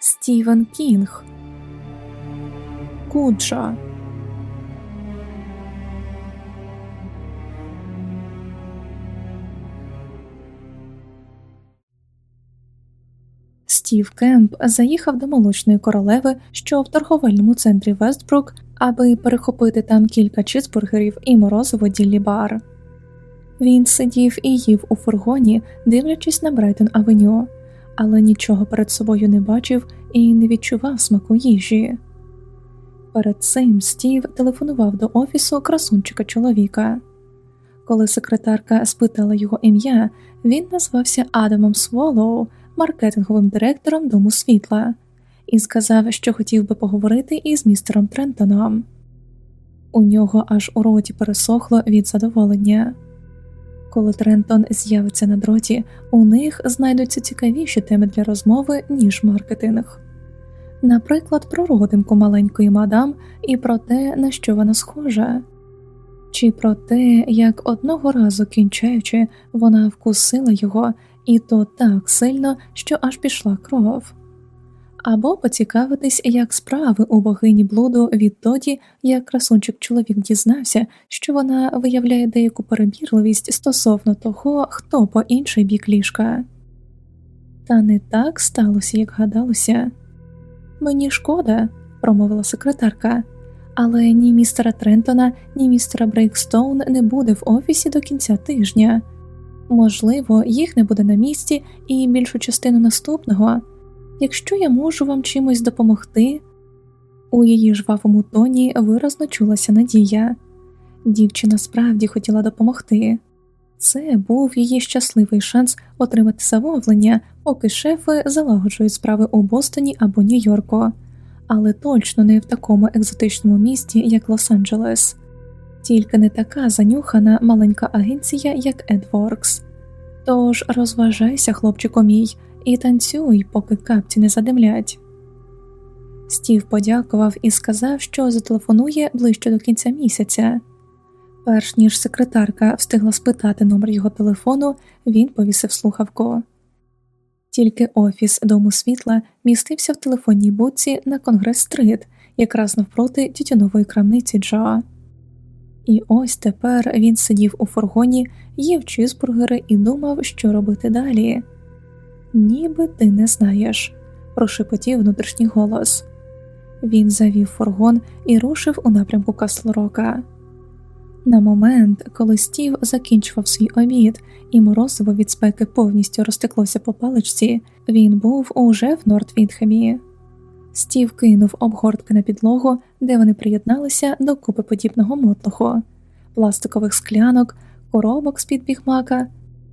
Стівен Кінг, Куджо. Стів Кемп заїхав до молочної королеви, що в торговельному центрі Вестбрук, аби перехопити там кілька чизбургерів і морозиво Dilly Bar. Він сидів і їв у фургоні, дивлячись на Брайтон Авеню, але нічого перед собою не бачив і не відчував смаку їжі. Перед цим Стів телефонував до офісу красунчика чоловіка. Коли секретарка спитала його ім'я, він назвався Адамом Сволоу, маркетинговим директором Дому світла, і сказав, що хотів би поговорити із містером Трентоном. У нього аж у роті пересохло від задоволення. Коли Трентон з'явиться на дроті, у них знайдуться цікавіші теми для розмови, ніж маркетинг. Наприклад, про родинку маленької мадам і про те, на що вона схожа, чи про те, як одного разу кінчаючи, вона вкусила його, і то так сильно, що аж пішла кров або поцікавитись, як справи у богині блуду відтоді, як красунчик чоловік дізнався, що вона виявляє деяку перебірливість стосовно того, хто по інший бік ліжка. Та не так сталося, як гадалося. Мені шкода, промовила секретарка, але ні містера Трентона, ні містера Брейкстоуна не буде в офісі до кінця тижня. Можливо, їх не буде на місці і більшу частину наступного. Якщо я можу вам чимось допомогти, у її жвавому тоні виразно чулася надія. Дівчина справді хотіла допомогти. Це був її щасливий шанс отримати замовлення, поки шефи залагоджують справи у Бостоні або Нью-Йорку, але точно не в такому екзотичному місті, як Лос-Анджелес, тільки не така занюхана маленька агенція, як AdWorks. Тож розважайся, хлопчику мій, і танцюй, поки капці не задимлять. Стів подякував і сказав, що зателефонує ближче до кінця місяця. Перш ніж секретарка встигла спитати номер його телефону, він повісив слухавку. Тільки офіс дому світла містився в телефонній будці на Конгрес Стрит, якраз навпроти тютюнової крамниці Джо. І ось тепер він сидів у фургоні, їв чизбургери і думав, що робити далі ніби ти не знаєш, прошепотів внутрішній голос. Він завів фургон і рушив у напрямку Каслрока. На момент, коли Стів закінчував свій обід, і морозиво від спеки повністю розтеклося по паличці, він був уже в Нортвідхемі. Стів кинув обгортки на підлогу, де вони приєдналися до купи подібного мотлоху, пластикових склянок, коробок з під бігмака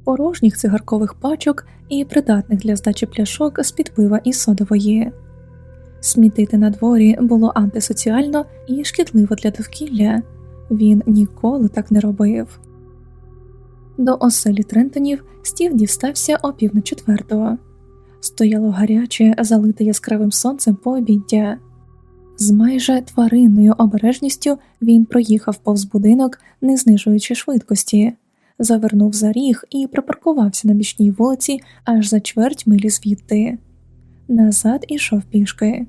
порожніх цигаркових пачок і придатних для здачі пляшок з під пива і содової. Смітити на дворі було антисоціально і шкідливо для довкілля, він ніколи так не робив. До оселі Трентонів стів дістався о пів на четвертого. Стояло гаряче, залите яскравим сонцем пообіддя. З майже тваринною обережністю він проїхав повз будинок, не знижуючи швидкості завернув за ріг і припаркувався на бічній вулиці аж за чверть милі звідти. Назад ішов пішки.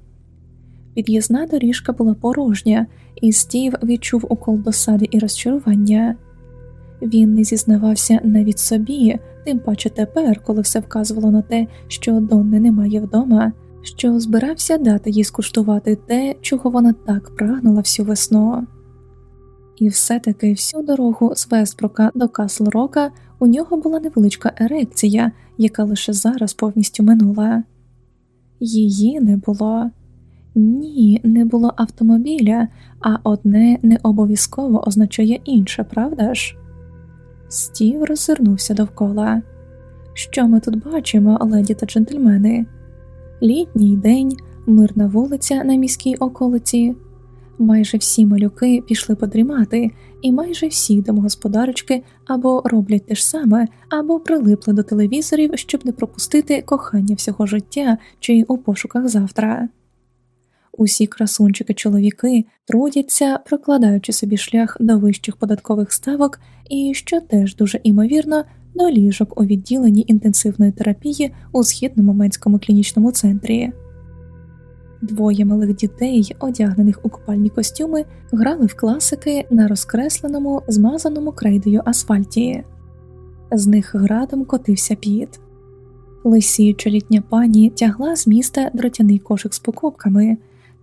Під'їзна доріжка була порожня, і Стів відчув укол досади і розчарування. Він не зізнавався навіть собі, тим паче тепер, коли все вказувало на те, що Донни немає вдома, що збирався дати їй скуштувати те, чого вона так прагнула всю весну. І все-таки всю дорогу з Вестбрука до Касл Рока у нього була невеличка ерекція, яка лише зараз повністю минула. Її не було. Ні, не було автомобіля, а одне не обов'язково означає інше, правда ж? Стів роззирнувся довкола. Що ми тут бачимо, леді та джентльмени? Літній день, мирна вулиця на міській околиці. Майже всі малюки пішли подрімати, і майже всі домогосподарочки або роблять те ж саме, або прилипли до телевізорів, щоб не пропустити кохання всього життя чи у пошуках завтра. Усі красунчики чоловіки трудяться, прокладаючи собі шлях до вищих податкових ставок, і що теж дуже імовірно, до ліжок у відділенні інтенсивної терапії у східному менському клінічному центрі. Двоє малих дітей, одягнених у купальні костюми, грали в класики на розкресленому, змазаному крейдою асфальті. З них градом котився піт. Лисіюча літня пані тягла з міста дротяний кошик з покупками,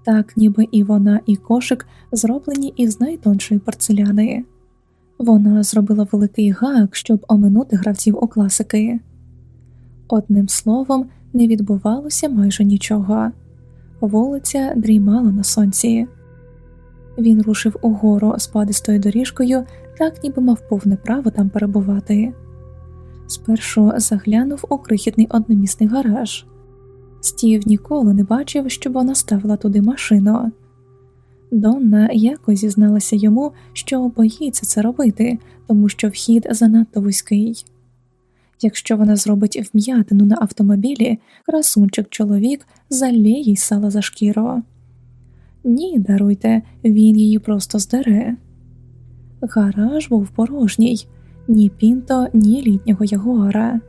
так ніби і вона, і кошик зроблені із найтоншої порцеляни. Вона зробила великий гак, щоб оминути гравців у класики. Одним словом, не відбувалося майже нічого. Вулиця дрімала на сонці. Він рушив угору спадистою доріжкою, так ніби мав повне право там перебувати. Спершу заглянув у крихітний одномісний гараж. Стів ніколи не бачив, щоб вона ставила туди машину. Донна якось зізналася йому, що боїться це робити, тому що вхід занадто вузький. Якщо вона зробить вм'ятину на автомобілі, красунчик чоловік залє їй сало за шкіру. Ні, даруйте, він її просто здере. Гараж був порожній, ні пінто, ні літнього ягуара.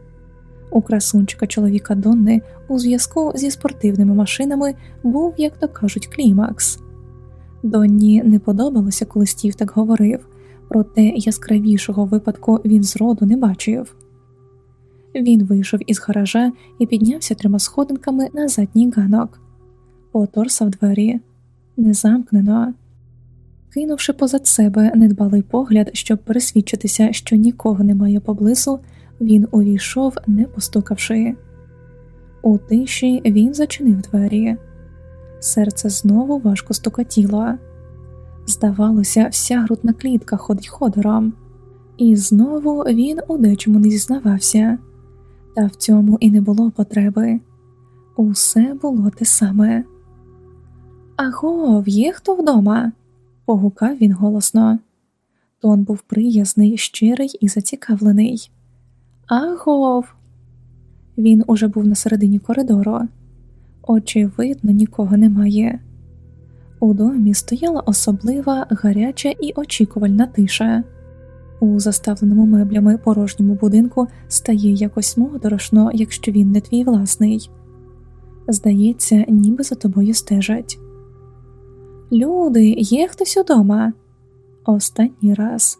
У красунчика чоловіка Донни у зв'язку зі спортивними машинами був, як то кажуть, клімакс. Донні не подобалося, коли Стів так говорив, проте яскравішого випадку він зроду не бачив. Він вийшов із гаража і піднявся трьома сходинками на задній ганок, поторсав двері не замкнено. Кинувши позад себе недбалий погляд, щоб пересвідчитися, що нікого немає поблизу, він увійшов, не постукавши. У тиші він зачинив двері. Серце знову важко стукотіло. Здавалося, вся грудна клітка ходить ходором, і знову він у дечому не зізнавався, та в цьому і не було потреби. Усе було те саме. Агов, є хто вдома? погукав він голосно. Тон був приязний, щирий і зацікавлений. Агов. Він уже був на середині коридору. Очевидно, нікого немає. У домі стояла особлива гаряча і очікувальна тиша. У заставленому меблями порожньому будинку стає якось моторошно, якщо він не твій власний. Здається, ніби за тобою стежать. Люди, є хтось удома? Останній раз.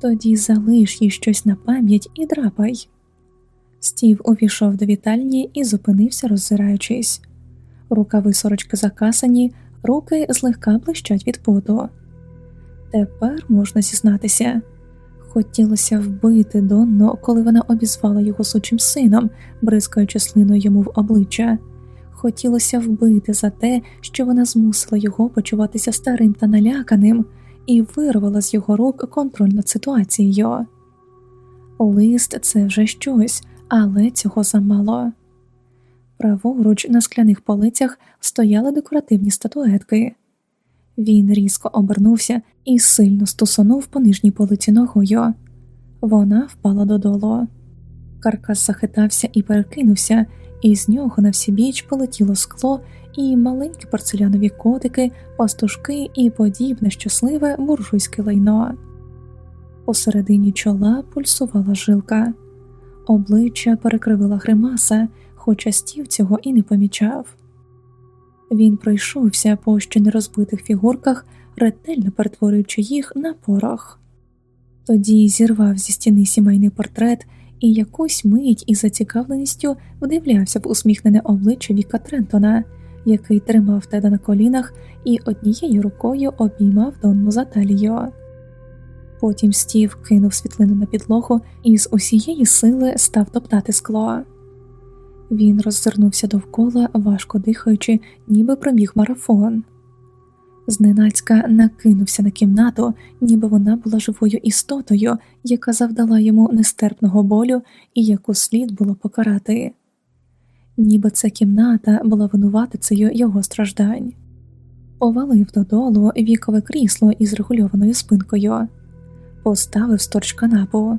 Тоді залиш їй щось на пам'ять і драпай. Стів увійшов до вітальні і зупинився, роззираючись. Рукави сорочки закасані, руки злегка блищать від поту. Тепер можна зізнатися. Хотілося вбити Донну, коли вона обізвала його сучим сином, бризкаючи слиною йому в обличчя. Хотілося вбити за те, що вона змусила його почуватися старим та наляканим, і вирвала з його рук контроль над ситуацією. Лист це вже щось, але цього замало. Праворуч на скляних полицях стояли декоративні статуетки. Він різко обернувся і сильно стусонув по нижній полиці ногою. Вона впала додолу. Каркас захитався і перекинувся, і з нього на всі біч полетіло скло і маленькі порцелянові котики, пастушки і подібне щасливе буржуйське лайно. Посередині чола пульсувала жилка, обличчя перекривила гримаса, хоча стів цього і не помічав. Він пройшовся по ще нерозбитих фігурках, ретельно перетворюючи їх на порох. Тоді зірвав зі стіни сімейний портрет і якусь мить із зацікавленістю вдивлявся в усміхнене обличчя Віка Трентона, який тримав теда на колінах і однією рукою обіймав Донну за талію. Потім стів кинув світлину на підлогу і з усієї сили став топтати скло. Він роззирнувся довкола, важко дихаючи, ніби проміг марафон. Зненацька накинувся на кімнату, ніби вона була живою істотою, яка завдала йому нестерпного болю і яку слід було покарати, ніби ця кімната була винуватицею його страждань, повалив додолу вікове крісло із регульованою спинкою, поставив сторч канапу.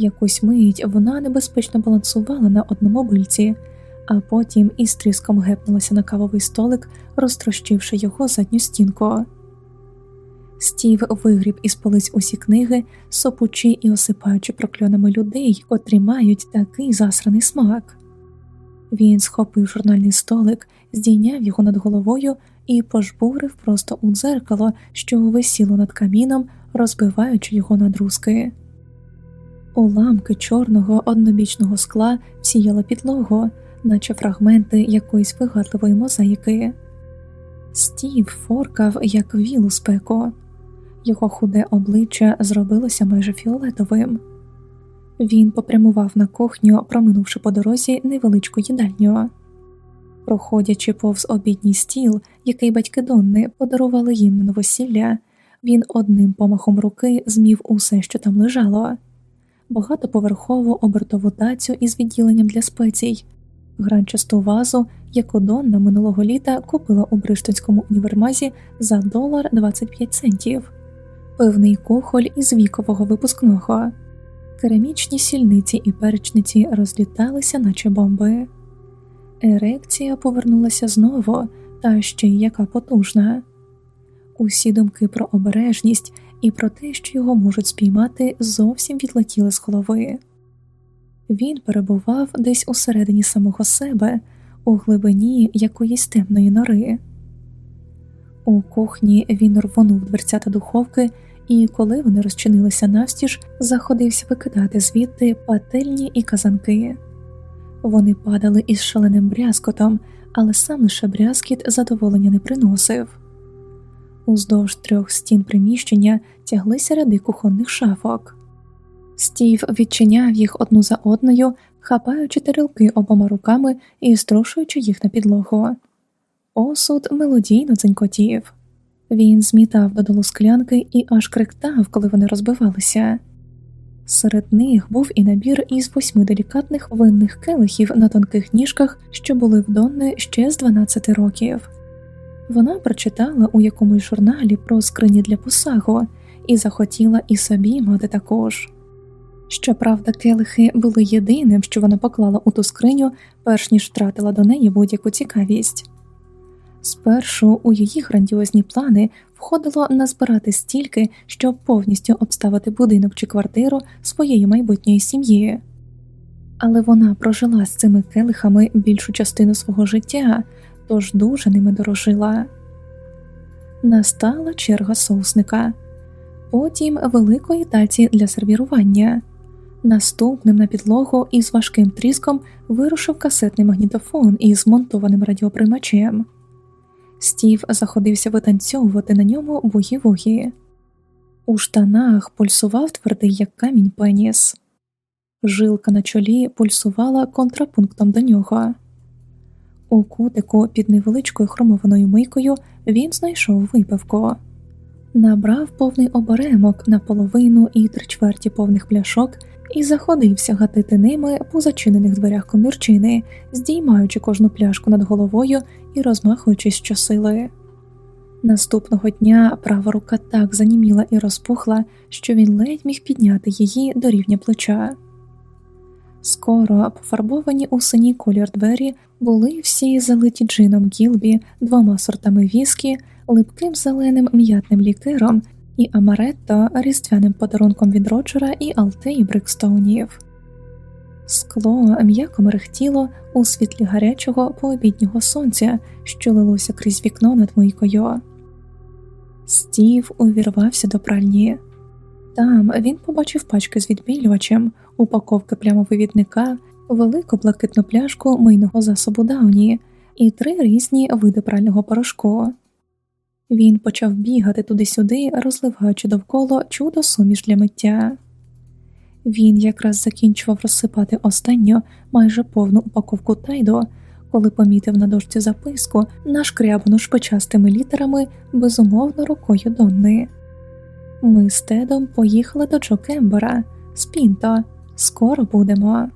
Якусь мить вона небезпечно балансувала на одному бильці а потім із тріском гепнулася на кавовий столик, розтрощивши його задню стінку. Стів вигріб із полиць усі книги, сопучи і осипаючи прокльонами людей, котрі мають такий засраний смак. Він схопив журнальний столик, здійняв його над головою і пожбурив просто у дзеркало, що висіло над каміном, розбиваючи його на друзки. Уламки чорного однобічного скла всіяли підлогу, наче фрагменти якоїсь вигадливої мозаїки. Стів форкав, як віл у спеку, його худе обличчя зробилося майже фіолетовим. Він попрямував на кухню, проминувши по дорозі невеличку їдальню. Проходячи повз обідній стіл, який батьки Донни подарували їм на новосілля, він одним помахом руки змів усе, що там лежало багатоповерхову обертову тацю із відділенням для спецій, гранчасту вазу, яку Донна минулого літа купила у Бриштонському універмазі за долар 25 центів, пивний кухоль із вікового випускного, керамічні сільниці і перечниці розліталися, наче бомби. Ерекція повернулася знову, та ще й яка потужна. Усі думки про обережність і про те, що його можуть спіймати, зовсім відлетіли з голови. Він перебував десь усередині самого себе, у глибині якоїсь темної нори. У кухні він рвонув дверцята духовки, і, коли вони розчинилися навстіж, заходився викидати звідти пательні і казанки. Вони падали із шаленим брязкотом, але сам лише брязкіт задоволення не приносив. Уздовж трьох стін приміщення тяглися ряди кухонних шафок. Стів відчиняв їх одну за одною, хапаючи тарілки обома руками і струшуючи їх на підлогу. Осуд мелодійно дзенькотів. Він змітав додолу склянки і аж криктав, коли вони розбивалися. Серед них був і набір із восьми делікатних винних келихів на тонких ніжках, що були в Донни ще з 12 років. Вона прочитала у якомусь журналі про скрині для посагу і захотіла і собі мати також. Щоправда, келихи були єдиним, що вона поклала у ту скриню, перш ніж втратила до неї будь-яку цікавість. Спершу у її грандіозні плани входило назбирати стільки, щоб повністю обставити будинок чи квартиру своєї майбутньої сім'ї, але вона прожила з цими келихами більшу частину свого життя, тож дуже ними дорожила. Настала черга соусника, потім великої таці для сервірування. Наступним на підлогу із важким тріском вирушив касетний магнітофон із змонтованим радіоприймачем. Стів заходився витанцьовувати на ньому бугі-вугі. У штанах пульсував твердий, як камінь пеніс, жилка на чолі пульсувала контрапунктом до нього. У кутику під невеличкою хромованою мийкою він знайшов випивку, набрав повний оберемок на половину і три чверті повних пляшок і заходився гатити ними по зачинених дверях комірчини, здіймаючи кожну пляшку над головою і розмахуючись щосили. Наступного дня права рука так заніміла і розпухла, що він ледь міг підняти її до рівня плеча. Скоро пофарбовані у синій колір двері були всі залиті джином гілбі, двома сортами віскі, липким зеленим м'ятним лікером і амаретто різдвяним подарунком від Роджера і Алтеї Брикстоунів. Скло м'яко мерехтіло у світлі гарячого пообіднього сонця, що лилося крізь вікно над мийкою. Стів увірвався до пральні. Там він побачив пачки з відбілювачем, упаковки плямовивідника, велику блакитну пляшку мийного засобу Дауні і три різні види прального порошку. Він почав бігати туди-сюди, розливаючи довкола чудо суміш для миття. Він якраз закінчував розсипати останню майже повну упаковку тайдо, коли помітив на дошці записку, нашкрябану шпичастими літерами, безумовно рукою Донни. Ми з Тедом поїхали до Джо Кембера, Спінто, скоро будемо.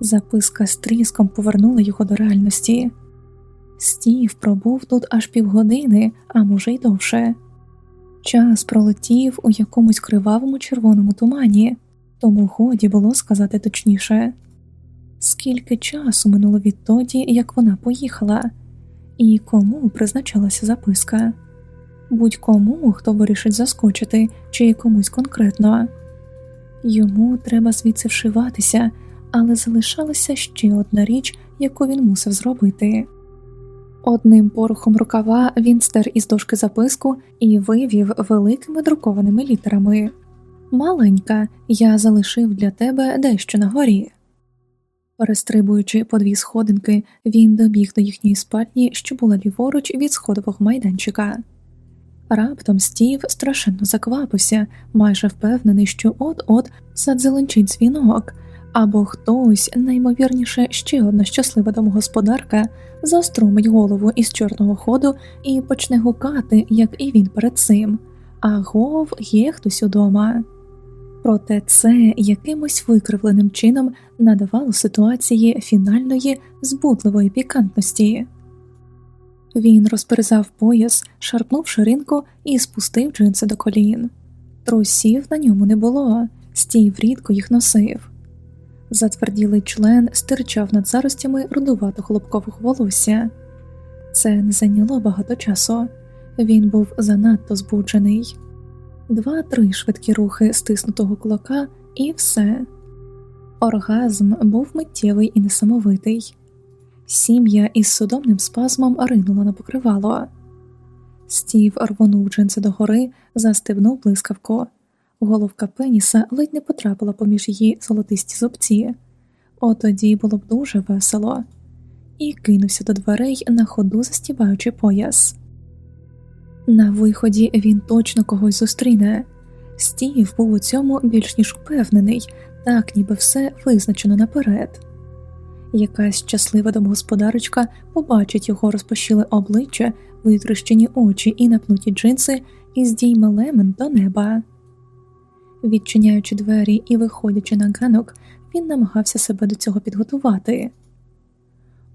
Записка з тріском повернула його до реальності. Стів пробув тут аж півгодини, а може й довше. Час пролетів у якомусь кривавому червоному тумані, тому годі було сказати точніше, скільки часу минуло відтоді, як вона поїхала, і кому призначалася записка будь-кому, хто вирішить заскочити чи комусь конкретно. Йому треба звідси вшиватися, але залишалася ще одна річ, яку він мусив зробити. Одним порухом рукава він стер із дошки записку і вивів великими друкованими літерами Маленька, я залишив для тебе дещо на горі. Перестрибуючи по дві сходинки, він добіг до їхньої спальні, що була ліворуч від сходового майданчика. Раптом стів страшенно заквапився, майже впевнений, що от-от задзеленчить дзвінок, або хтось, наймовірніше, ще одна щаслива домогосподарка, заструмить голову із чорного ходу і почне гукати, як і він перед цим. Агов, є хтось удома. Проте це якимось викривленим чином надавало ситуації фінальної збудливої пікантності. Він розперезав пояс, шарпнув ширинку і спустив джинси до колін. Трусів на ньому не було, стів рідко їх носив. Затверділий член стирчав над заростями рудувато хлопкового волосся. Це не зайняло багато часу, він був занадто збуджений. Два-три швидкі рухи стиснутого кулака, і все. Оргазм був миттєвий і несамовитий. Сім'я із судомним спазмом ринула на покривало. Стів рвонув джинси догори, застебнув блискавку. Головка пеніса ледь не потрапила поміж її золотисті зубці. Отоді було б дуже весело, і кинувся до дверей, на ходу застібаючи пояс. На виході він точно когось зустріне. Стів був у цьому більш ніж впевнений, так ніби все визначено наперед. Якась щаслива домогосподарочка побачить його розпощіле обличчя, витрощені очі і напнуті джинси і здійме лемен до неба. Відчиняючи двері і виходячи на ганок, він намагався себе до цього підготувати.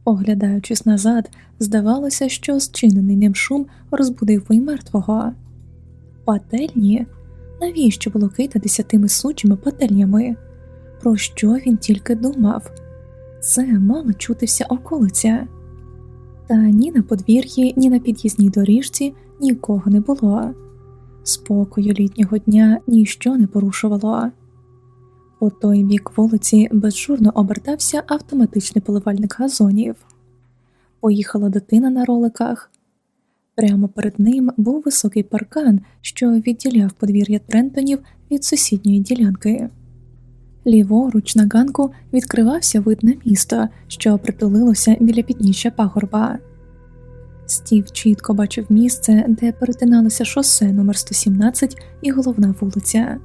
Оглядаючись назад, здавалося, що зчинений ним шум розбудив і мертвого. Пательні? Навіщо було кидатися тими сучими пательнями? Про що він тільки думав? Це мало чутися околиця. Та ні на подвір'ї, ні на під'їзній доріжці нікого не було. Спокою літнього дня ніщо не порушувало. По той бік вулиці безжурно обертався автоматичний поливальник газонів. Поїхала дитина на роликах. Прямо перед ним був високий паркан, що відділяв подвір'я Трентонів від сусідньої ділянки. Ліворуч на ганку відкривався вид на місто, що притулилося біля підніжжя пагорба. Стів чітко бачив місце, де перетиналося шосе номер 117 і головна вулиця.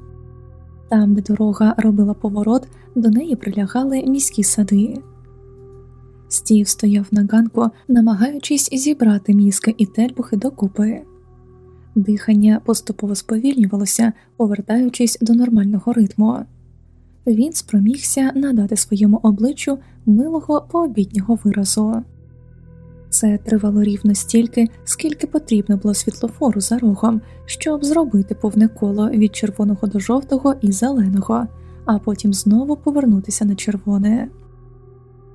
Там, де дорога робила поворот, до неї прилягали міські сади. Стів стояв на ганку, намагаючись зібрати мізки і тельбухи докупи. Дихання поступово сповільнювалося, повертаючись до нормального ритму. Він спромігся надати своєму обличчю милого пообіднього виразу. Це тривало рівно стільки, скільки потрібно було світлофору за рогом, щоб зробити повне коло від червоного до жовтого і зеленого, а потім знову повернутися на червоне.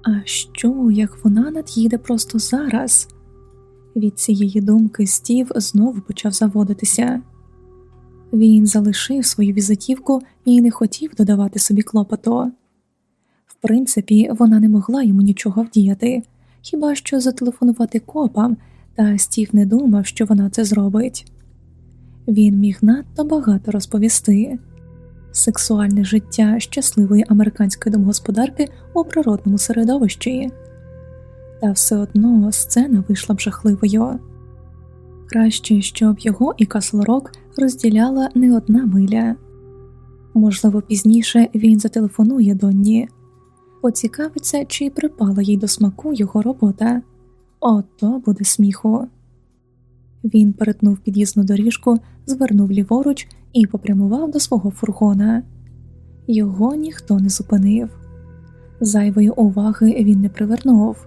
А що, як вона над'їде просто зараз? Від цієї думки стів знову почав заводитися. Він залишив свою візитівку і не хотів додавати собі клопоту. В принципі, вона не могла йому нічого вдіяти хіба що зателефонувати копам, та стів не думав, що вона це зробить. Він міг надто багато розповісти сексуальне життя щасливої американської домогосподарки у природному середовищі, та все одно сцена вийшла б жахливою. Краще, щоб його і Каслрок розділяла не одна миля. Можливо, пізніше він зателефонує Донні, поцікавиться, чи припала їй до смаку його робота. Ото буде сміху. Він перетнув під'їзну доріжку, звернув ліворуч і попрямував до свого фургона. Його ніхто не зупинив. Зайвої уваги він не привернув.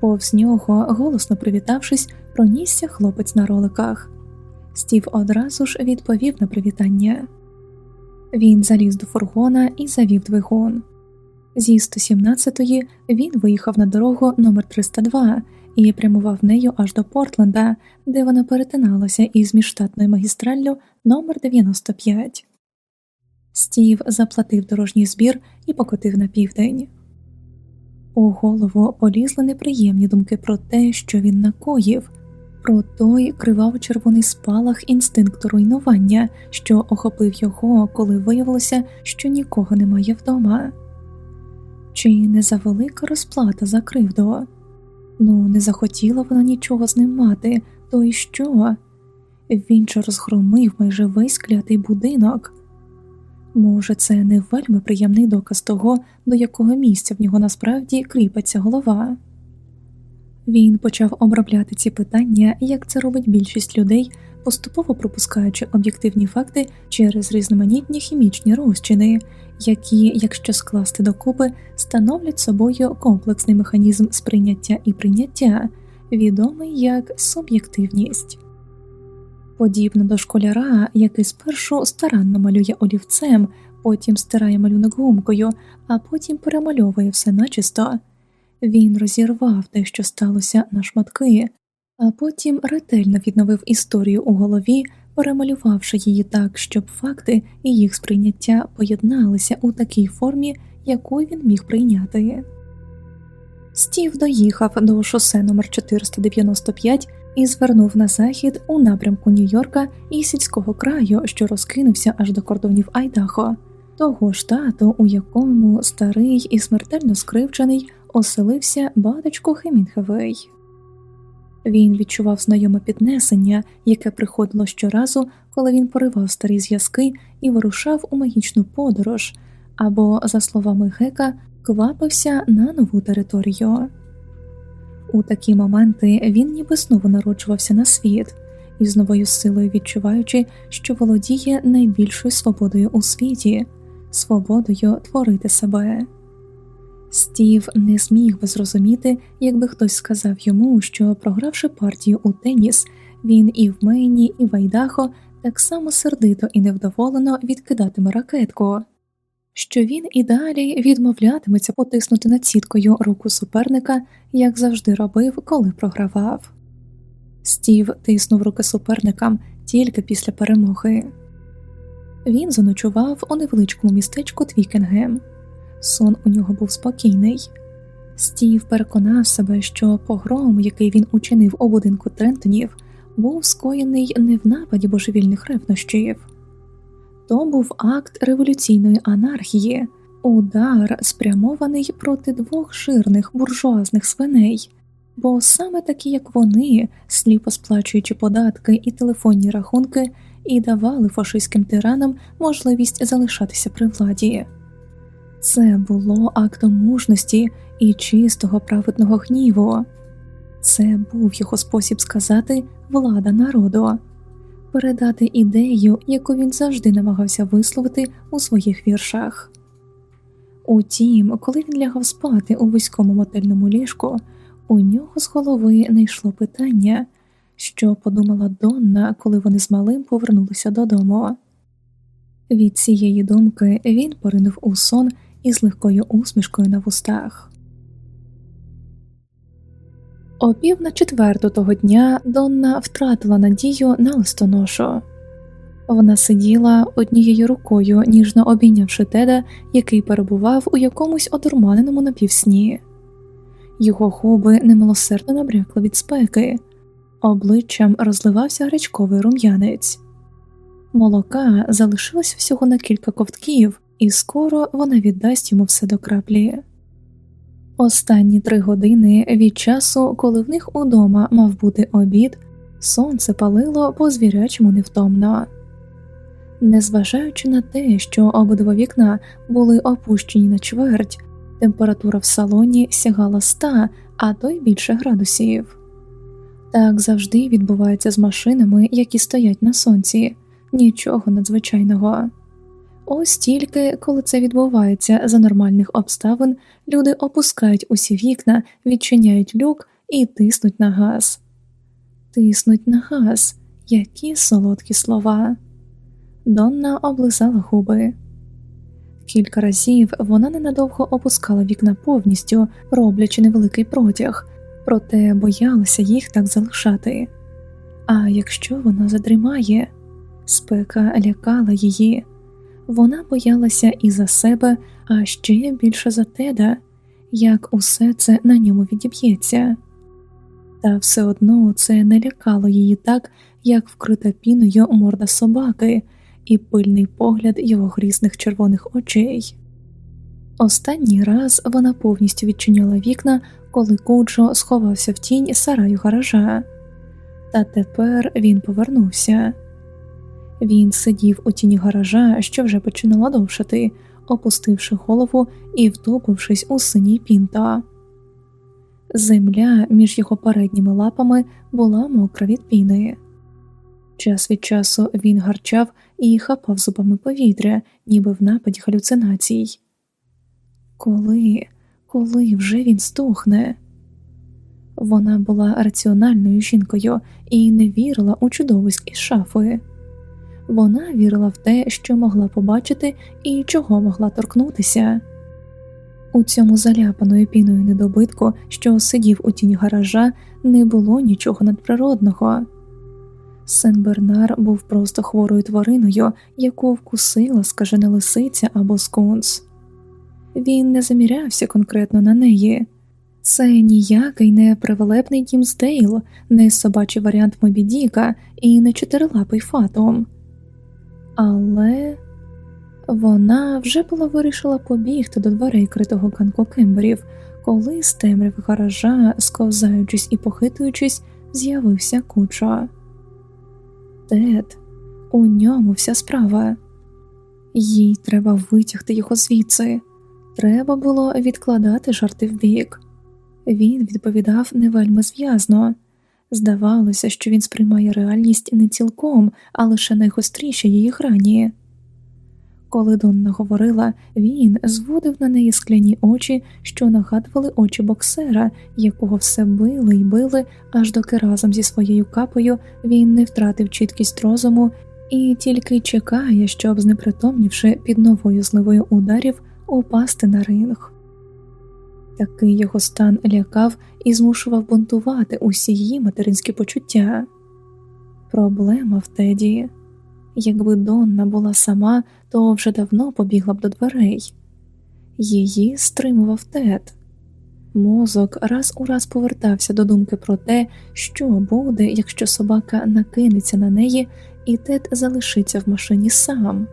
Повз нього, голосно привітавшись, пронісся хлопець на роликах. Стів одразу ж відповів на привітання. Він заліз до фургона і завів двигун. Зі 117-ї він виїхав на дорогу номер 302 і прямував нею аж до Портленда, де вона перетиналася із міжштатною магістраллю номер 95 Стів заплатив дорожній збір і покотив на південь. У голову полізли неприємні думки про те, що він накоїв, про той криваво червоний спалах інстинкту руйнування, що охопив його, коли виявилося, що нікого немає вдома. Чи не завелика розплата за кривду? Ну, не захотіла вона нічого з ним мати, то й що? Він же розгромив майже весь клятий будинок. Може, це не вельми приємний доказ того, до якого місця в нього насправді кріпиться голова. Він почав обробляти ці питання, як це робить більшість людей, поступово пропускаючи об'єктивні факти через різноманітні хімічні розчини, які, якщо скласти докупи, становлять собою комплексний механізм сприйняття і прийняття, відомий як суб'єктивність. Подібно до школяра, який спершу старанно малює олівцем, потім стирає малюнок гумкою, а потім перемальовує все начисто. Він розірвав те, що сталося на шматки, а потім ретельно відновив історію у голові, перемалювавши її так, щоб факти і їх сприйняття поєдналися у такій формі, яку він міг прийняти. Стів доїхав до шосе номер 495 і звернув на захід у напрямку Нью-Йорка і сільського краю, що розкинувся аж до кордонів Айдахо, того штату, у якому старий і смертельно скривчений оселився батечко Хемінгевей. Він відчував знайоме піднесення, яке приходило щоразу, коли він поривав старі зв'язки і вирушав у магічну подорож, або, за словами Гека, квапився на нову територію. У такі моменти він ніби знову народжувався на світ і з новою силою відчуваючи, що володіє найбільшою свободою у світі, свободою творити себе. Стів не зміг би зрозуміти, якби хтось сказав йому, що, програвши партію у теніс, він і в Мейні, і в Айдахо так само сердито і невдоволено відкидатиме ракетку, що він і далі відмовлятиметься потиснути над сіткою руку суперника, як завжди робив, коли програвав. Стів тиснув руки суперникам тільки після перемоги. Він заночував у невеличкому містечку Твікенгем. Сон у нього був спокійний. Стів переконав себе, що погром, який він учинив у будинку Трентонів, був скоєний не в нападі божевільних ревнощів. То був акт революційної анархії, удар, спрямований проти двох жирних буржуазних свиней, бо саме такі, як вони, сліпо сплачуючи податки і телефонні рахунки, і давали фашистським тиранам можливість залишатися при владі. Це було актом мужності і чистого праведного гніву. Це був його спосіб сказати влада народу, передати ідею, яку він завжди намагався висловити у своїх віршах. Утім, коли він лягав спати у вузькому мотельному ліжку, у нього з голови не йшло питання, що подумала Донна, коли вони з малим повернулися додому. Від цієї думки він поринув у сон із легкою усмішкою на вустах. О пів на четверту того дня Донна втратила надію на листоношу. Вона сиділа однією рукою, ніжно обійнявши теда, який перебував у якомусь одурманеному напівсні. Його губи немилосердно набрякли від спеки, обличчям розливався гарячковий рум'янець. Молока залишилось всього на кілька ковтків, і скоро вона віддасть йому все до краплі. Останні три години від часу, коли в них удома мав бути обід, сонце палило по звірячому невтомно. Незважаючи на те, що обидва вікна були опущені на чверть, температура в салоні сягала ста, а то й більше градусів. Так завжди відбувається з машинами, які стоять на сонці, нічого надзвичайного. Ось тільки, коли це відбувається за нормальних обставин, люди опускають усі вікна, відчиняють люк і тиснуть на газ. Тиснуть на газ, які солодкі слова. Донна облизала губи. Кілька разів вона ненадовго опускала вікна повністю, роблячи невеликий протяг, проте боялася їх так залишати. А якщо вона задрімає, спека лякала її. Вона боялася і за себе, а ще більше за теда, як усе це на ньому відіб'ється, та все одно це не лякало її так, як вкрита піною морда собаки і пильний погляд його грізних червоних очей. Останній раз вона повністю відчиняла вікна, коли Куджо сховався в тінь сараю гаража, та тепер він повернувся. Він сидів у тіні гаража, що вже починала довшати, опустивши голову і втопившись у синій пінта. Земля між його передніми лапами була мокра від піни. Час від часу він гарчав і хапав зубами повітря, ніби в нападі галюцинацій. Коли, коли вже він стухне? Вона була раціональною жінкою і не вірила у чудовиськ із шафи. Вона вірила в те, що могла побачити і чого могла торкнутися. У цьому заляпаною піною недобитку, що сидів у тінь гаража, не було нічого надприродного. Сен Бернар був просто хворою твариною, яку вкусила скажена лисиця або скунс. Він не замірявся конкретно на неї. Це ніякий не привелебний Дімсдейл, не собачий варіант Мобідіка і не чотирилапий фатум. Але вона вже була вирішила побігти до дверей критого ганку Кемберів, коли з темряви гаража, сковзаючись і похитуючись, з'явився куча. Тед, у ньому вся справа. Їй треба витягти його звідси. Треба було відкладати жарти вбік. Він відповідав не вельми зв'язно. Здавалося, що він сприймає реальність не цілком, а лише найгостріші її грані. Коли Донна говорила, він зводив на неї скляні очі, що нагадували очі боксера, якого все били й били, аж доки разом зі своєю капою він не втратив чіткість розуму і тільки чекає, щоб, знепритомнівши під новою зливою ударів, упасти на ринг. Такий його стан лякав і змушував бунтувати усі її материнські почуття. Проблема в Теді. Якби Донна була сама, то вже давно побігла б до дверей. Її стримував тед. Мозок раз у раз повертався до думки про те, що буде, якщо собака накинеться на неї, і тед залишиться в машині сам.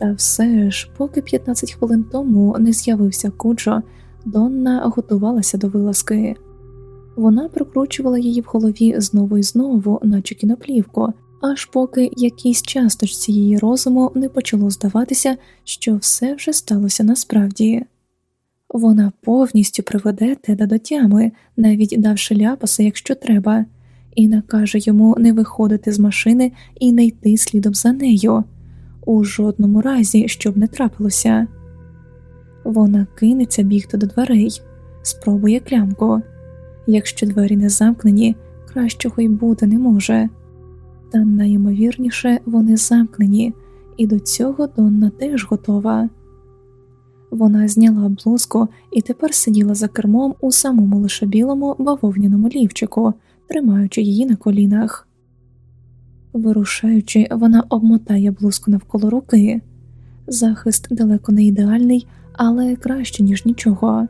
Та все ж, поки 15 хвилин тому не з'явився Куджо, Донна готувалася до вилазки. Вона прокручувала її в голові знову і знову, наче кіноплівку, аж поки якійсь часточці її розуму не почало здаватися, що все вже сталося насправді. Вона повністю приведе теда до тями, навіть давши ляпаса, якщо треба, і накаже йому не виходити з машини і не йти слідом за нею, у жодному разі, щоб не трапилося. Вона кинеться бігти до дверей, спробує клямку. Якщо двері не замкнені, кращого й бути не може та найімовірніше вони замкнені, і до цього Донна теж готова. Вона зняла блузку і тепер сиділа за кермом у самому лише білому бавовняному лівчику, тримаючи її на колінах. Вирушаючи, вона обмотає блузку навколо руки. Захист далеко не ідеальний, але краще, ніж нічого.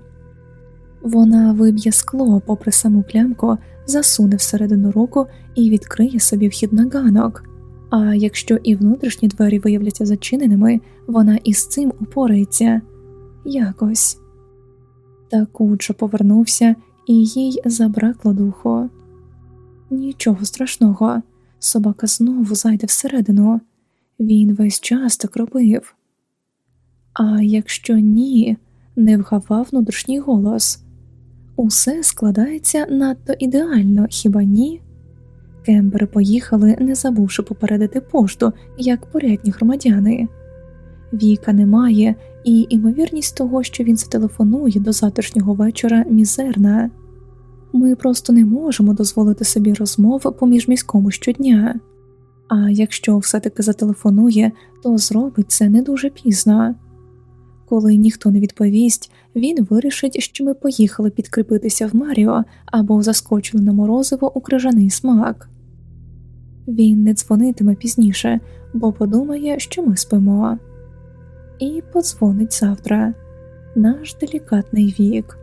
Вона виб'є скло попри саму клямку, засуне всередину руку і відкриє собі вхід на ганок. А якщо і внутрішні двері виявляться зачиненими, вона із цим упорається якось. Та Куджо повернувся, і їй забракло духу. Нічого страшного, собака знову зайде всередину, він весь час так робив. А якщо ні, не вгавав внутрішній голос. Усе складається надто ідеально, хіба ні? Кембери поїхали, не забувши попередити пошту, як порядні громадяни. Віка немає, і ймовірність того, що він зателефонує до завтрашнього вечора, мізерна. Ми просто не можемо дозволити собі розмов поміж міському щодня. А якщо все таки зателефонує, то зробить це не дуже пізно. Коли ніхто не відповість, він вирішить, що ми поїхали підкріпитися в Маріо або заскочили на морозиво у крижаний смак. Він не дзвонитиме пізніше, бо подумає, що ми спимо, і подзвонить завтра наш делікатний вік.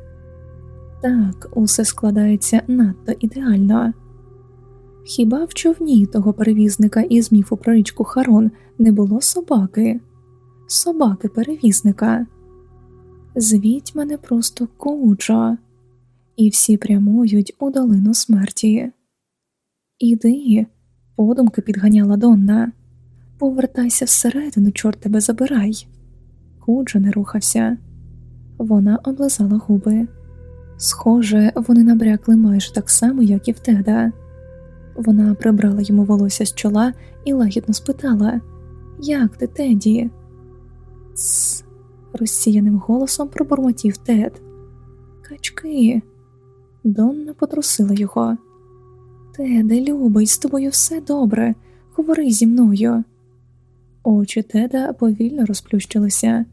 Так, усе складається надто ідеально. Хіба в човні того перевізника із міфу про річку Харон не було собаки, собаки перевізника? Звіть мене просто куджа, і всі прямують у долину смерті. Іди, подумки підганяла Донна, повертайся всередину, чорт тебе забирай. Куджа не рухався, вона облизала губи. Схоже, вони набрякли майже так само, як і в Теда. Вона прибрала йому волосся з чола і лагідно спитала Як ти, Теді? Тсс, розсіяним голосом пробурмотів Тед. Качки. Донна потрусила його. Теде, любий, з тобою все добре. Говори зі мною. Очі Теда повільно розплющилися.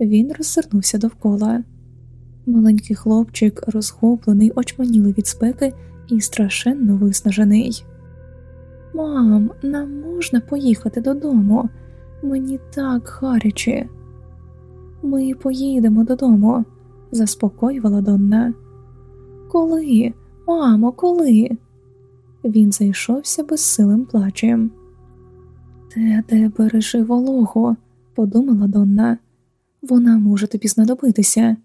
Він роззирнувся довкола. Маленький хлопчик, розгублений, очманілий від спеки і страшенно виснажений. Мам, нам можна поїхати додому. Мені так гаряче. Ми поїдемо додому, заспокоювала Донна. Коли, мамо, коли? Він зайшовся безсилим плачем. Те, де бережи вологу, подумала Донна. Вона може тобі знадобитися.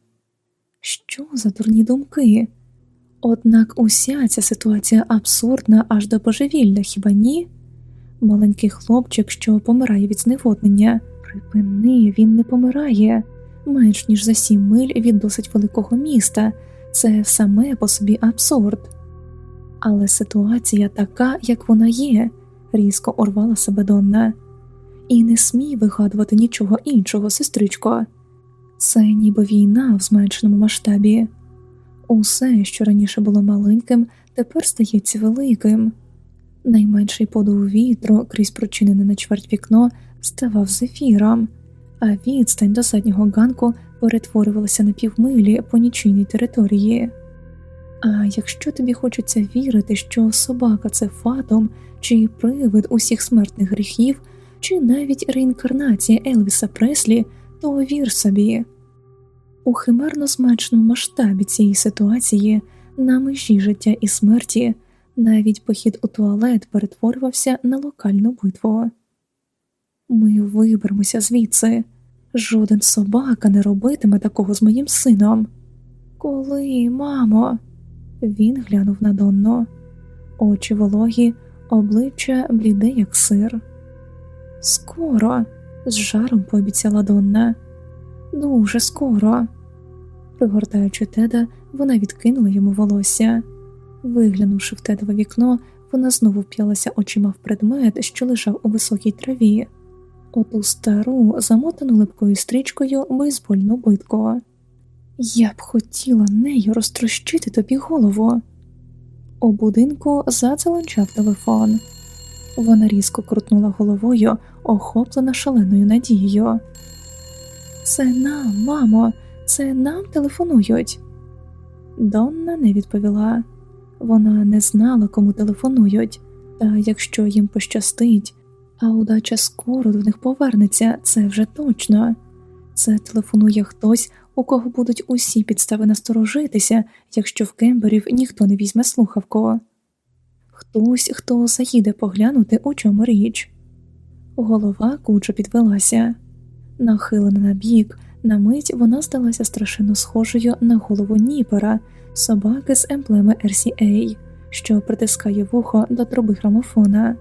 Що за дурні думки? Однак уся ця ситуація абсурдна аж до божевілля, хіба ні? Маленький хлопчик, що помирає від зневоднення, припини, він не помирає менш ніж за сім миль від досить великого міста, це саме по собі абсурд. Але ситуація така, як вона є, різко орвала себе Донна. І не смій вигадувати нічого іншого, сестричко. Це ніби війна в зменшеному масштабі. Усе, що раніше було маленьким, тепер стається великим. Найменший подув вітру крізь прочинене на чверть вікно ставав зефіром, а відстань до заднього ганку перетворювалася на півмилі по нічийній території. А якщо тобі хочеться вірити, що собака це фатом чи привид усіх смертних гріхів, чи навіть реінкарнація Елвіса Преслі, то вір собі. У химерно зменшеному масштабі цієї ситуації на межі життя і смерті навіть похід у туалет перетворювався на локальну битву. Ми виберемося звідси. Жоден собака не робитиме такого з моїм сином. Коли, мамо? Він глянув на Донну. очі вологі, обличчя бліде, як сир. Скоро, з жаром пообіцяла Донна. Дуже скоро. Пригортаючи теда, вона відкинула йому волосся. Виглянувши в тедове вікно, вона знову вп'ялася очима в предмет, що лежав у високій траві, оту стару, замотану липкою стрічкою бейсбольну битку. Я б хотіла нею розтрощити тобі голову. У будинку зацеленчав телефон. Вона різко крутнула головою, охоплена шаленою надією. Це нам, мамо, це нам телефонують. Донна не відповіла. Вона не знала, кому телефонують, та якщо їм пощастить, а удача скоро до них повернеться, це вже точно. Це телефонує хтось, у кого будуть усі підстави насторожитися, якщо в Кемберів ніхто не візьме слухавку. Хтось, хто заїде поглянути, у чому річ. Голова куча підвелася, нахилена на бік, на мить вона здалася страшенно схожою на голову Ніпера, собаки з емблеми RCA, що притискає вухо до труби грамофона.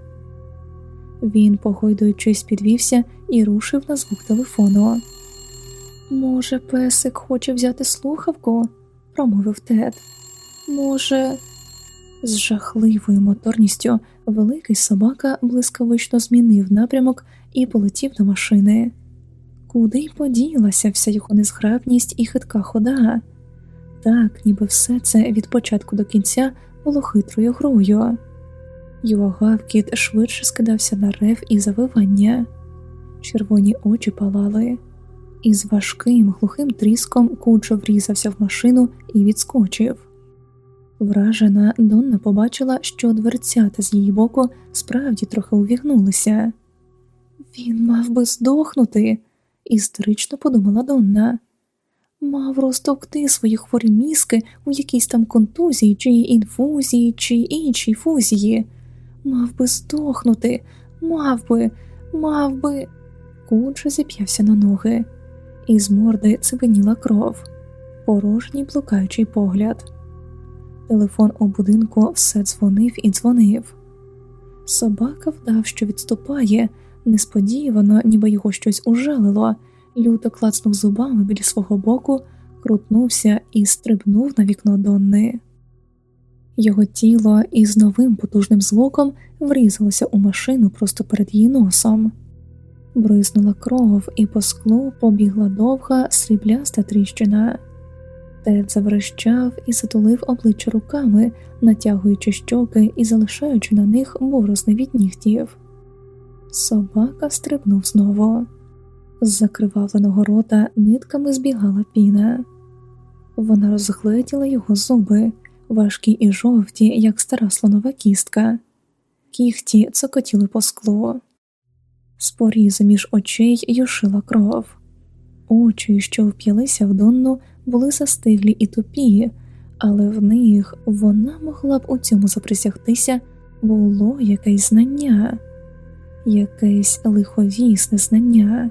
Він, погойдуючись, підвівся і рушив на звук телефону. Може, песик хоче взяти слухавку? промовив Тед. Може, з жахливою моторністю великий собака блискавично змінив напрямок і полетів до машини. Куди й поділася вся його незграбність і хитка хода? Так, ніби все це від початку до кінця було хитрою грою. Його гавкіт швидше скидався на рев і завивання, червоні очі палали, і з важким глухим тріском куджо врізався в машину і відскочив. Вражена Донна побачила, що дверцята з її боку справді трохи увігнулися. Він мав би здохнути, істерично подумала Донна. Мав розтовкти свої хворі мізки у якійсь там контузії, чи інфузії, чи іншій фузії, мав би здохнути, мав би, мав би. Куджа зіп'явся на ноги, і з морди цивеніла кров, порожній блукаючий погляд. Телефон у будинку все дзвонив і дзвонив. Собака вдав, що відступає, несподівано, ніби його щось ужалило, люто клацнув зубами біля свого боку, крутнувся і стрибнув на вікно Донни. Його тіло із новим потужним звуком врізалося у машину просто перед її носом. Бризнула кров, і по склу побігла довга срібляста тріщина. Тед заврещав і затулив обличчя руками, натягуючи щоки і залишаючи на них борозни від нігтів. Собака стрибнув знову. З закривавленого рота нитками збігала піна. Вона розгледіла його зуби, важкі і жовті, як стара слонова кістка, кіхті цокотіли по склу. З порізу між очей юшила кров, очі, що вп'ялися в Донну, були застиглі і тупі, але в них вона могла б у цьому заприсягтися, було якесь знання, якесь лиховісне знання.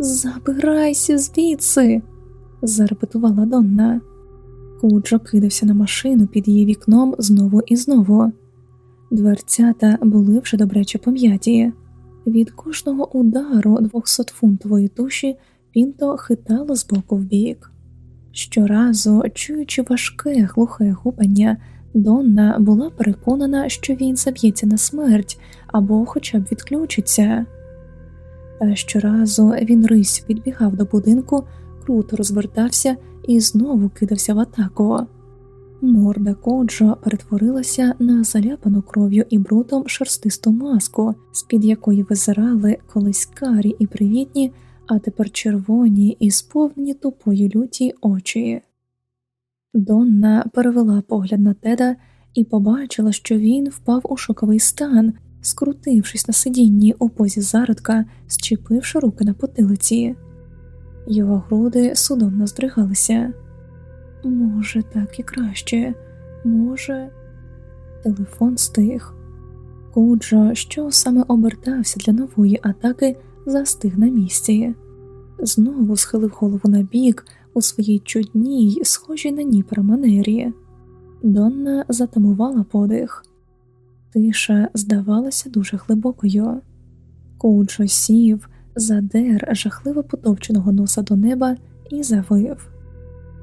Забирайся звідси, зарепетувала Донна. Куджо кидався на машину під її вікном знову і знову. Дверцята були вже добряче пом'яті. Від кожного удару двохсотфунтової туші Пінто хитало з боку в бік. Щоразу, чуючи важке глухе гупання, Донна була переконана, що він заб'ється на смерть або хоча б відключиться. Та щоразу він рись підбігав до будинку, круто розвертався і знову кидався в атаку. Морда коджо перетворилася на заляпану кров'ю і брутом шерстисту маску, з під якої визирали колись карі і привітні, а тепер червоні і сповнені тупої люті очі. Донна перевела погляд на теда і побачила, що він впав у шоковий стан, скрутившись на сидінні у позі зародка, зчепивши руки на потилиці. Його груди судомно здригалися. Може, так і краще, може, телефон стих. Куджо, що саме обертався для нової атаки, застиг на місці, знову схилив голову на бік у своїй чудній, схожій на ніпера манері. Донна затамувала подих. Тиша здавалася дуже глибокою. Куджо сів, задер жахливо потовченого носа до неба і завив.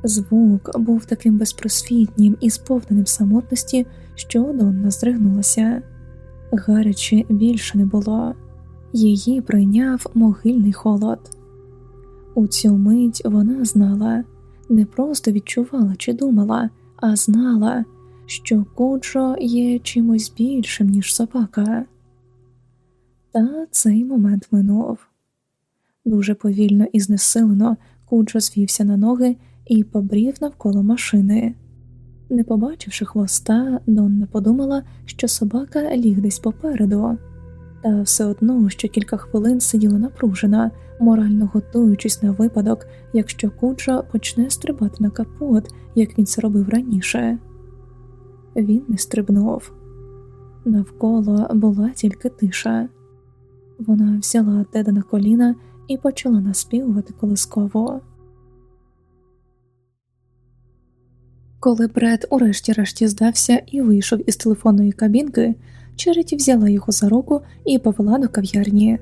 Звук був таким безпросвітнім і сповненим самотності, що Донна здригнулася. Гаряче більше не було, її прийняв могильний холод. У цю мить вона знала, не просто відчувала чи думала, а знала, що Куджо є чимось більшим, ніж собака. Та цей момент минув. Дуже повільно і знесилено Куджо звівся на ноги і побрів навколо машини. Не побачивши хвоста, Донна подумала, що собака ліг десь попереду, та все одно ще кілька хвилин сиділа напружена, морально готуючись на випадок, якщо куджа почне стрибати на капот, як він це робив раніше. Він не стрибнув. Навколо була тільки тиша. Вона взяла Теда на коліна і почала наспівувати колисково. Коли Бред урешті-решті здався і вийшов із телефонної кабінки, Череті взяла його за руку і повела до кав'ярні.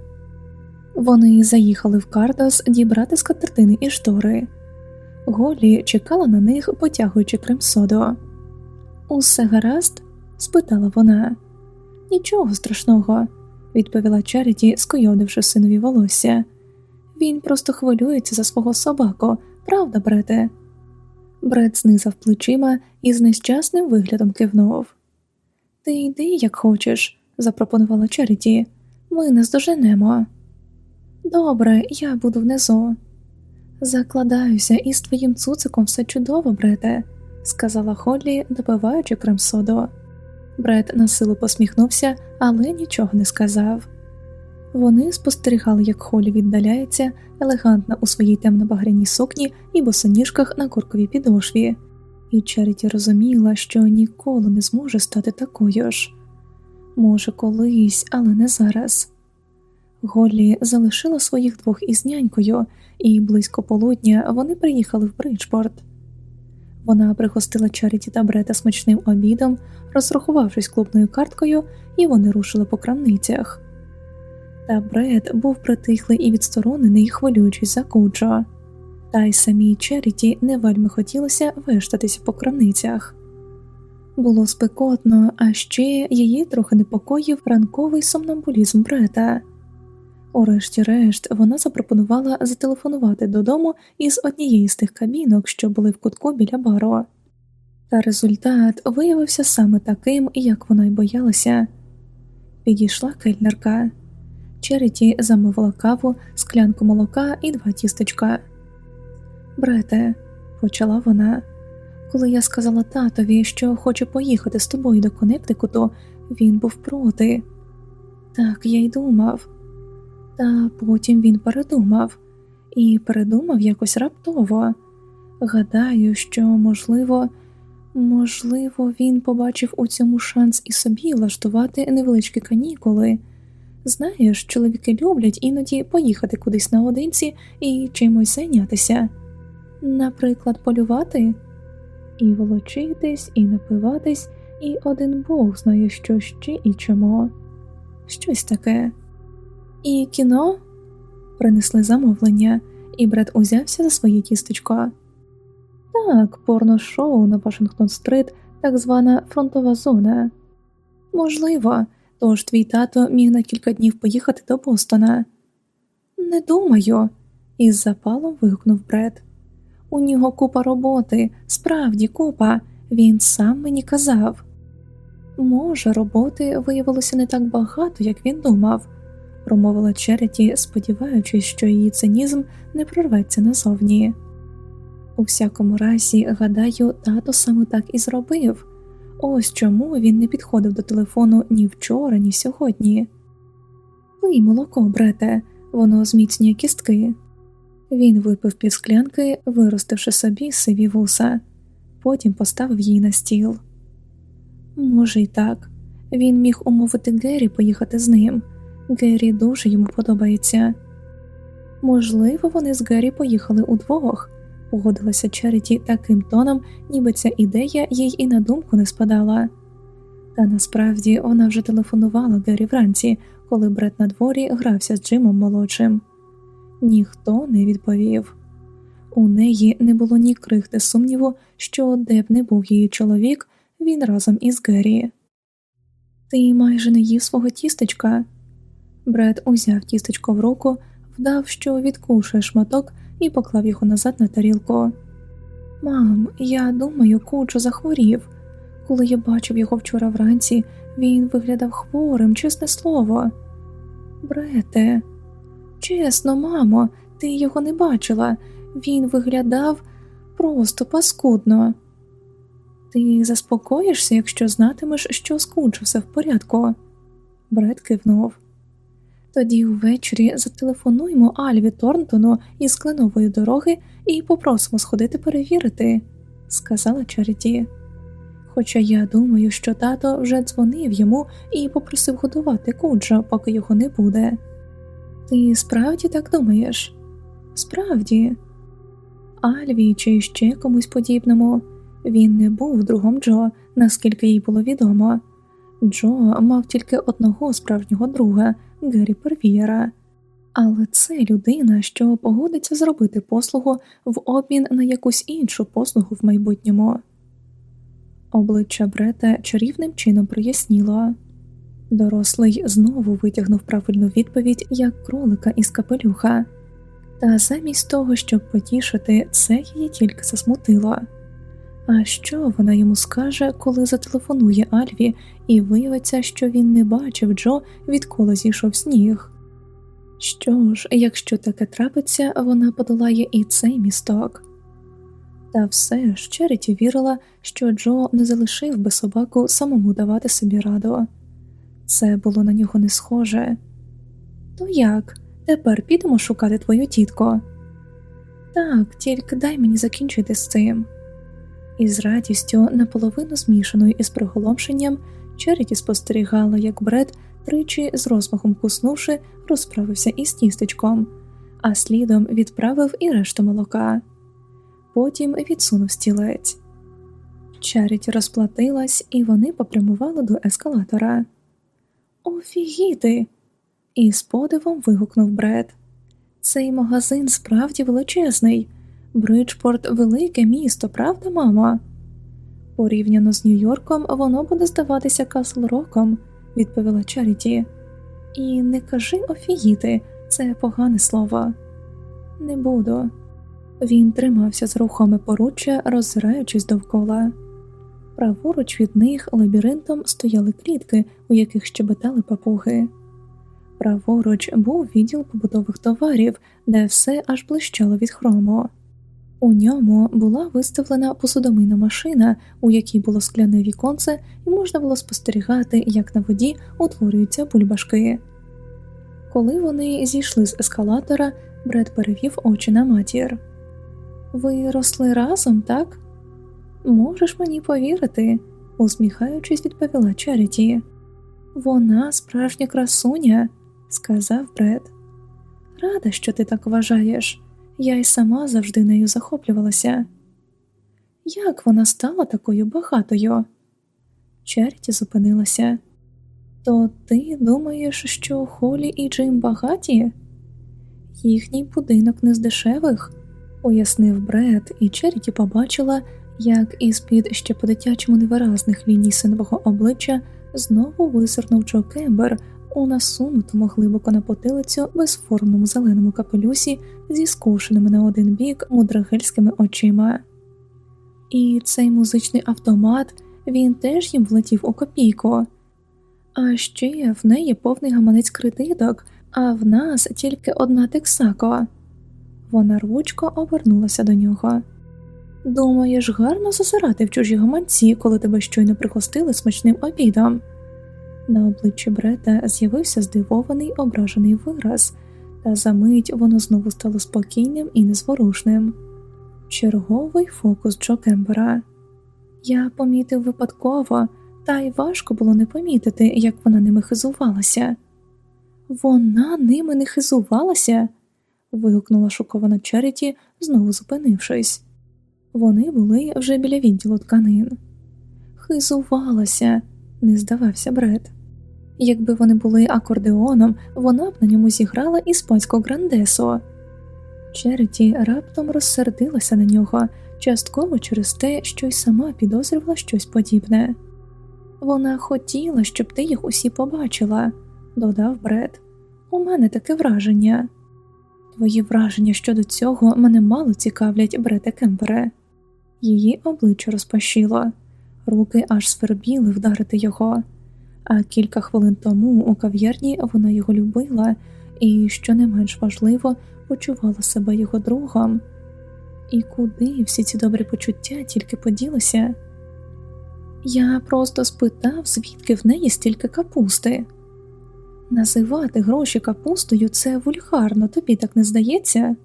Вони заїхали в Кардас дібрати скатертини і штори. Голі чекала на них, потягуючи крем-соду. Усе гаразд? спитала вона. Нічого страшного, відповіла Череті, скойодивши синові волосся. Він просто хвилюється за свого собаку, правда, Брете? Бред знизав плечима і з нещасним виглядом кивнув. Ти йди, як хочеш, запропонувала Череті. Ми не здоженемо. Добре, я буду внизу. Закладаюся, із твоїм цуциком все чудово, Брете, сказала Холлі, допиваючи крем-соду. Бред на силу посміхнувся, але нічого не сказав. Вони спостерігали, як Холі віддаляється, елегантна у своїй темно-багряній сукні і босоніжках на курковій підошві, і Черіті розуміла, що ніколи не зможе стати такою ж. Може, колись, але не зараз. Голлі залишила своїх двох із нянькою, і близько полудня вони приїхали в Бриджпорт. Вона пригостила Чаріті та Брета смачним обідом, розрахувавшись клубною карткою, і вони рушили по крамницях. Та Бред був притихлий і відсторонений, хвилюючись за Куджо. Та й самій Черіті не вельми хотілося вештатися по крамницях. Було спекотно, а ще її трохи непокоїв ранковий сомнамбулізм Брета. Урешті-решт, вона запропонувала зателефонувати додому із однієї з тих кабінок, що були в кутку біля бару. Та результат виявився саме таким, як вона й боялася. Підійшла кельнерка. Череті замовила каву, склянку молока і два тістечка. Брете, почала вона, коли я сказала татові, що хочу поїхати з тобою до Коннектикуту, він був проти. Так я й думав. Та потім він передумав і передумав якось раптово. Гадаю, що, можливо, можливо, він побачив у цьому шанс і собі влаштувати невеличкі канікули. Знаєш, чоловіки люблять іноді поїхати кудись наодинці і чимось зайнятися, наприклад, полювати, і волочитись, і напиватись, і один Бог знає, що ще і чому. Щось таке. І кіно принесли замовлення, і Бред узявся за своє тістечко. Так, порно-шоу на Вашингтон Стрит, так звана фронтова зона. Можливо, тож твій тато міг на кілька днів поїхати до Бостона. Не думаю, із запалом вигукнув Бред. У нього купа роботи, справді купа, він сам мені казав. Може, роботи виявилося не так багато, як він думав промовила Череті, сподіваючись, що її цинізм не прорветься назовні. У всякому разі, гадаю, тато саме так і зробив. Ось чому він не підходив до телефону ні вчора, ні сьогодні. Пий молоко, брете, воно зміцнює кістки. Він випив півсклянки, виростивши собі сиві вуса, потім поставив її на стіл. Може, й так, він міг умовити Геррі поїхати з ним, Геррі дуже йому подобається. Можливо, вони з Геррі поїхали удвох, погодилася Черіті таким тоном, ніби ця ідея їй і на думку не спадала. Та насправді вона вже телефонувала Геррі вранці, коли Бред на дворі грався з Джимом молодшим. Ніхто не відповів. У неї не було ні крихти сумніву, що де б не був її чоловік, він разом із Геррі. Ти майже не їв свого тістечка, Бред узяв тістечко в руку, вдав, що відкушує шматок, і поклав його назад на тарілку. Мам, я думаю, кучу захворів. Коли я бачив його вчора вранці, він виглядав хворим, чесне слово. Брете, чесно, мамо, ти його не бачила. Він виглядав просто паскудно. Ти заспокоїшся, якщо знатимеш, що з все в порядку. Бред кивнув. Тоді ввечері зателефонуємо Альві Торнтону із кленової дороги і попросимо сходити перевірити, сказала Чаріті. Хоча я думаю, що тато вже дзвонив йому і попросив готувати куджа, поки його не буде. Ти справді так думаєш? Справді, Альві чи ще комусь подібному, він не був другом Джо, наскільки їй було відомо. Джо мав тільки одного справжнього друга. Гері Первієра, але це людина, що погодиться зробити послугу в обмін на якусь іншу послугу в майбутньому. Обличчя Брета чарівним чином проясніло. Дорослий знову витягнув правильну відповідь як кролика із капелюха, та замість того, щоб потішити, це її тільки засмутило. А що вона йому скаже, коли зателефонує Альві, і виявиться, що він не бачив Джо, відколи зійшов сніг? Що ж, якщо таке трапиться, вона подолає і цей місток. Та все ж Череті вірила, що Джо не залишив би собаку самому давати собі раду це було на нього не схоже. То як? Тепер підемо шукати твою тітку. Так, тільки дай мені закінчити з цим. І з радістю, наполовину змішаною із приголомшенням, Черіті спостерігала, як Бред, тричі з розмахом куснувши, розправився із тістечком, а слідом відправив і решту молока. Потім відсунув стілець. Чаріті розплатилась, і вони попрямували до ескалатора. Офігіти! І з подивом вигукнув Бред. Цей магазин справді величезний. Бриджпорт велике місто, правда, мамо? Порівняно з Нью-Йорком, воно буде здаватися Касл Роком, відповіла Чаріті. І не кажи офігіти, це погане слово. Не буду. Він тримався з рухоме поруччя, роззираючись довкола. Праворуч від них лабіринтом стояли клітки, у яких щебетали папуги. Праворуч був відділ побутових товарів, де все аж блищало від хрому. У ньому була виставлена посудомийна машина, у якій було скляне віконце, і можна було спостерігати, як на воді утворюються бульбашки. Коли вони зійшли з ескалатора, Бред перевів очі на матір. Ви росли разом, так? Можеш мені повірити, усміхаючись, відповіла Чаріті. Вона справжня красуня, сказав Бред. Рада, що ти так вважаєш. Я й сама завжди нею захоплювалася. Як вона стала такою багатою? Черті зупинилася. То ти думаєш, що Холі і Джим багаті? Їхній будинок не з дешевих, пояснив Бред, і Черті побачила, як із під ще по дитячому невиразних ліній синового обличчя знову визирнув Джо Кембер насунутому глибоко на потилицю безформному зеленому капелюсі зі скошеними на один бік мудрагельськими очима. І цей музичний автомат він теж їм влетів у копійку. А ще в неї повний гаманець кредиток, а в нас тільки одна тексако. Вона рвучко обернулася до нього. Думаєш, гарно зазирати в чужі гаманці, коли тебе щойно пригостили смачним обідом. На обличчі Брета з'явився здивований ображений вираз, та за мить воно знову стало спокійним і незворушним. Черговий фокус Джо Кембера. Я помітив випадково, та й важко було не помітити, як вона ними хизувалася. Вона ними не хизувалася. вигукнула шокована Черіті, знову зупинившись. Вони були вже біля відділу тканин. Хизувалася, не здавався Бред. Якби вони були акордеоном, вона б на ньому зіграла іспанську грандесо. Череті раптом розсердилася на нього, частково через те, що й сама підозрювала щось подібне. Вона хотіла, щоб ти їх усі побачила, додав Бред. У мене таке враження. Твої враження щодо цього мене мало цікавлять, Брете Кемпере. Її обличчя розпашіло, руки аж свербіли вдарити його а кілька хвилин тому у кав'ярні вона його любила і, що не менш важливо, почувала себе його другом. І куди всі ці добрі почуття тільки поділися? Я просто спитав, звідки в неї стільки капусти. Називати гроші капустою це вульгарно, тобі так не здається?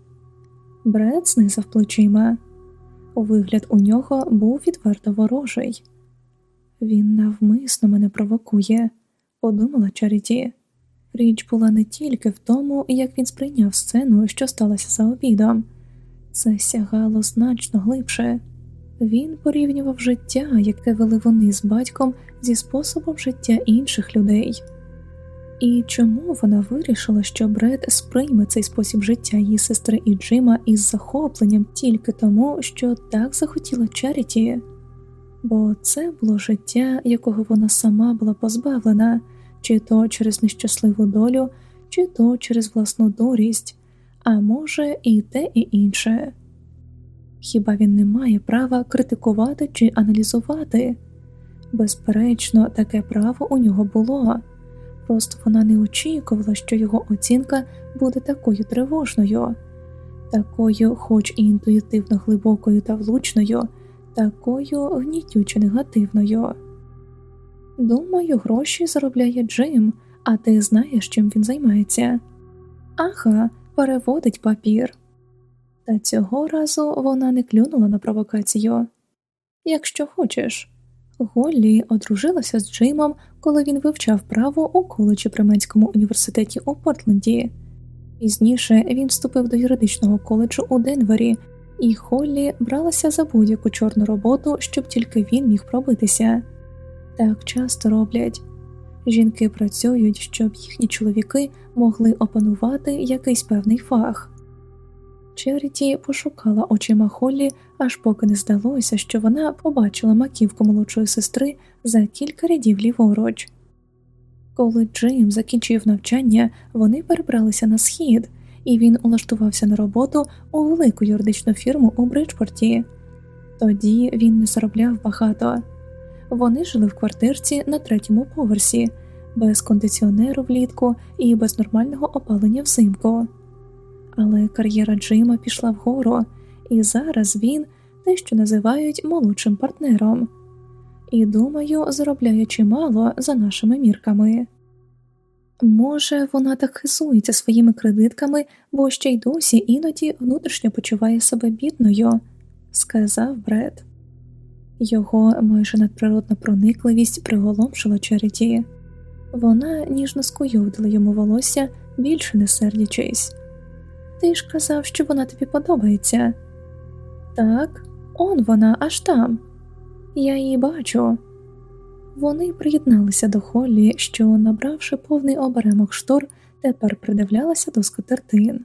Бред знизав плечима. Вигляд у нього був відверто ворожий. Він навмисно мене провокує, подумала Чаріті. Річ була не тільки в тому, як він сприйняв сцену, що сталося за обідом, це сягало значно глибше. Він порівнював життя, яке вели вони з батьком зі способом життя інших людей. І чому вона вирішила, що Бред сприйме цей спосіб життя її сестри і Джима із захопленням тільки тому, що так захотіла Чаріті? бо це було життя, якого вона сама була позбавлена, чи то через нещасливу долю, чи то через власну дурість, а може, і те, і інше. Хіба він не має права критикувати чи аналізувати? Безперечно, таке право у нього було, просто вона не очікувала, що його оцінка буде такою тривожною, такою, хоч і інтуїтивно глибокою та влучною такою гнітюче негативною. Думаю, гроші заробляє Джим, а ти знаєш, чим він займається. Ага, переводить папір. Та цього разу вона не клюнула на провокацію. Якщо хочеш, Голлі одружилася з Джимом, коли він вивчав право у коледжі при Менському університеті у Портленді. Пізніше він вступив до юридичного коледжу у Денвері, і Холлі бралася за будь-яку чорну роботу, щоб тільки він міг пробитися. Так часто роблять жінки працюють, щоб їхні чоловіки могли опанувати якийсь певний фах. Черіті пошукала очима Холлі, аж поки не здалося, що вона побачила маківку молодшої сестри за кілька рядів ліворуч. Коли Джим закінчив навчання, вони перебралися на схід, і він улаштувався на роботу у велику юридичну фірму у Бриджпорті. Тоді він не заробляв багато. Вони жили в квартирці на третьому поверсі, без кондиціонеру влітку і без нормального опалення взимку. Але кар'єра Джима пішла вгору, і зараз він те, що називають молодшим партнером, і, думаю, заробляє чимало за нашими мірками. Може, вона так хизується своїми кредитками, бо ще й досі іноді внутрішньо почуває себе бідною, сказав Бред. Його майже надприродна проникливість приголомшила Череті. Вона ніжно скуйовдила йому волосся, більше не сердячись. Ти ж казав, що вона тобі подобається. Так, он вона аж там. Я її бачу. Вони приєдналися до Холлі, що, набравши повний оберемок штор, тепер придивлялася до скатертин.